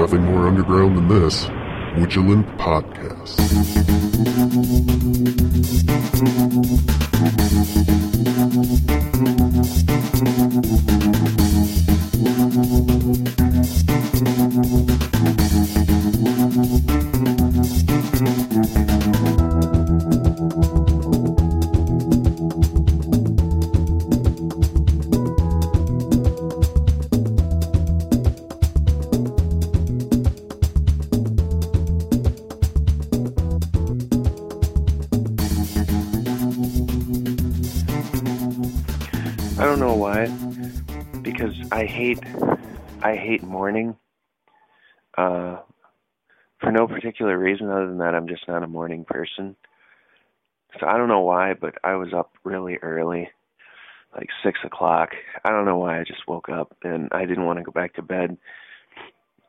Nothing more underground than this. Witulant Podcast. I don't know why, because I hate I hate morning. Uh, for no particular reason other than that I'm just not a morning person. So I don't know why, but I was up really early, like six o'clock. I don't know why I just woke up and I didn't want to go back to bed.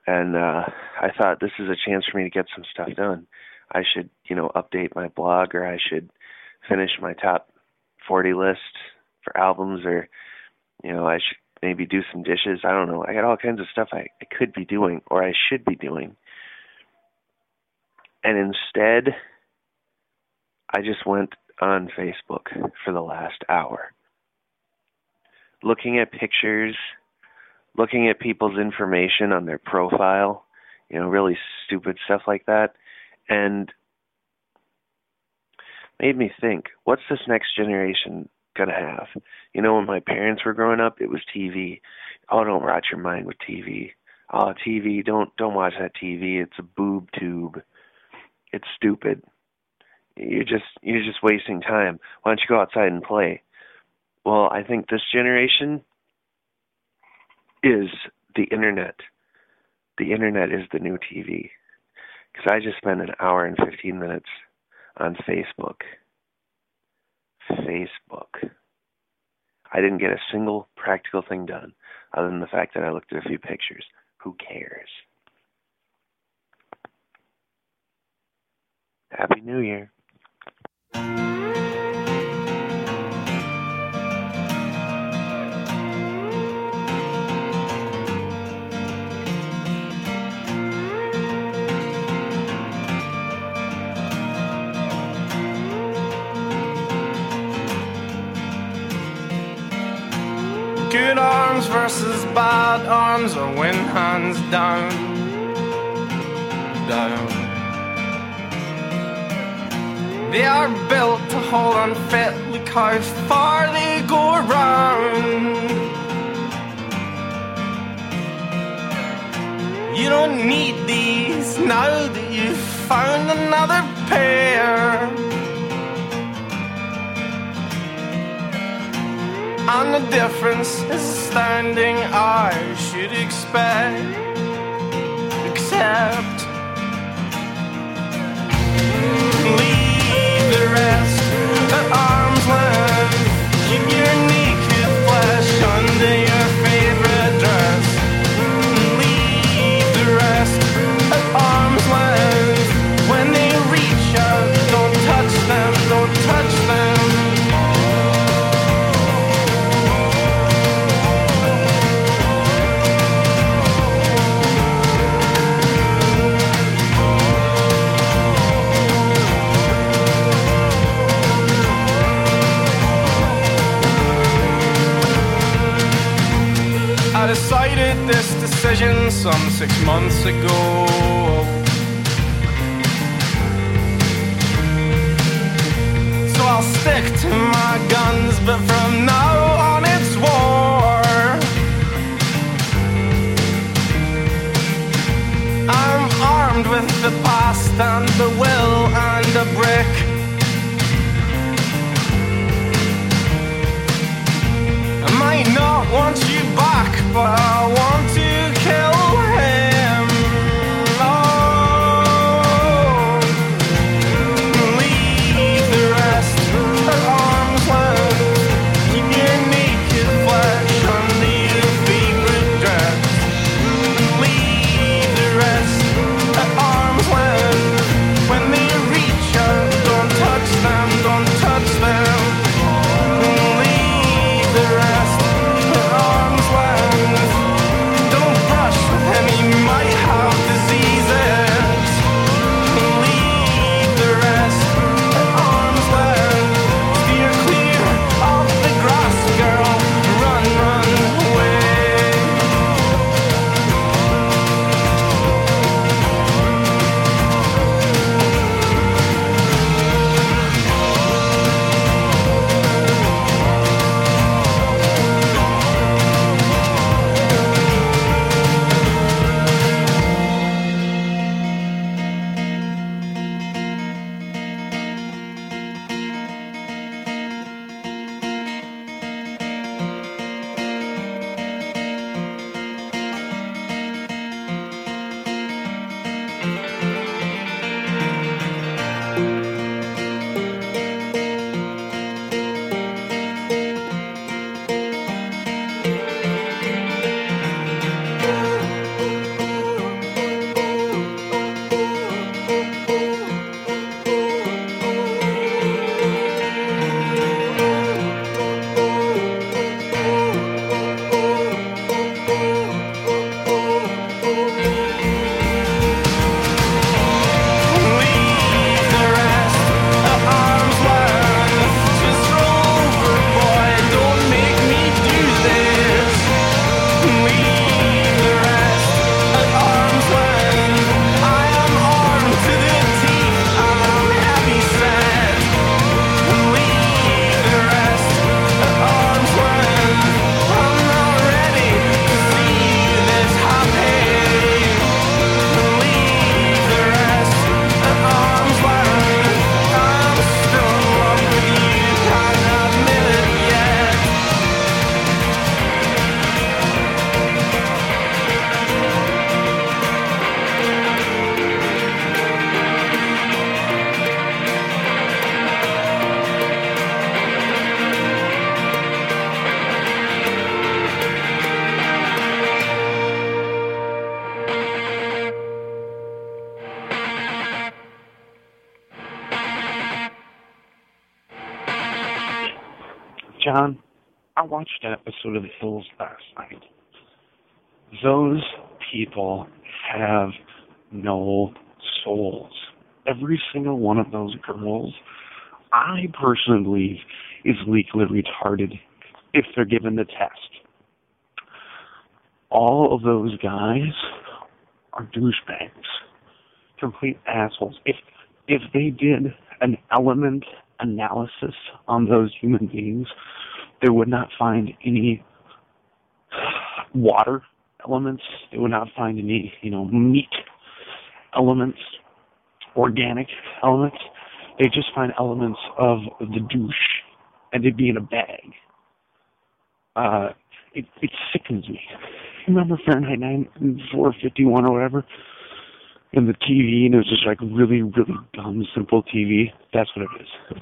And uh I thought this is a chance for me to get some stuff done. I should, you know, update my blog or I should finish my top 40 list for albums or you know, I should maybe do some dishes. I don't know. I got all kinds of stuff I, I could be doing or I should be doing. And instead, I just went on Facebook for the last hour, looking at pictures, looking at people's information on their profile, you know, really stupid stuff like that, and made me think, what's this next generation gonna have? You know, when my parents were growing up, it was TV. Oh, don't rot your mind with TV. Oh, TV, don't don't watch that TV. It's a boob tube. It's stupid. You're just you're just wasting time. Why don't you go outside and play? Well, I think this generation is the internet. The internet is the new TV. Because I just spent an hour and 15 minutes on Facebook. Facebook. I didn't get a single practical thing done other than the fact that I looked at a few pictures. Who cares? Happy New Year. Good arms versus bad arms or win hands down. Down. They are built to hold on fit, look how far they go round. You don't need these now that you've found another pair. And the difference is astounding, I should expect. Except, decided this decision some six months ago. So I'll stick to my guns, but from now on John, I watched an episode of The Hills last night. Those people have no souls. Every single one of those girls, I personally believe, is legally retarded if they're given the test. All of those guys are douchebags, complete assholes. If if they did an element analysis on those human beings, they would not find any water elements. They would not find any, you know, meat elements, organic elements. They just find elements of the douche, and they'd be in a bag. Uh, it, it sickens me. Remember Fahrenheit 9451 or whatever? And the TV, and it was just like really, really dumb, simple TV. That's what it is.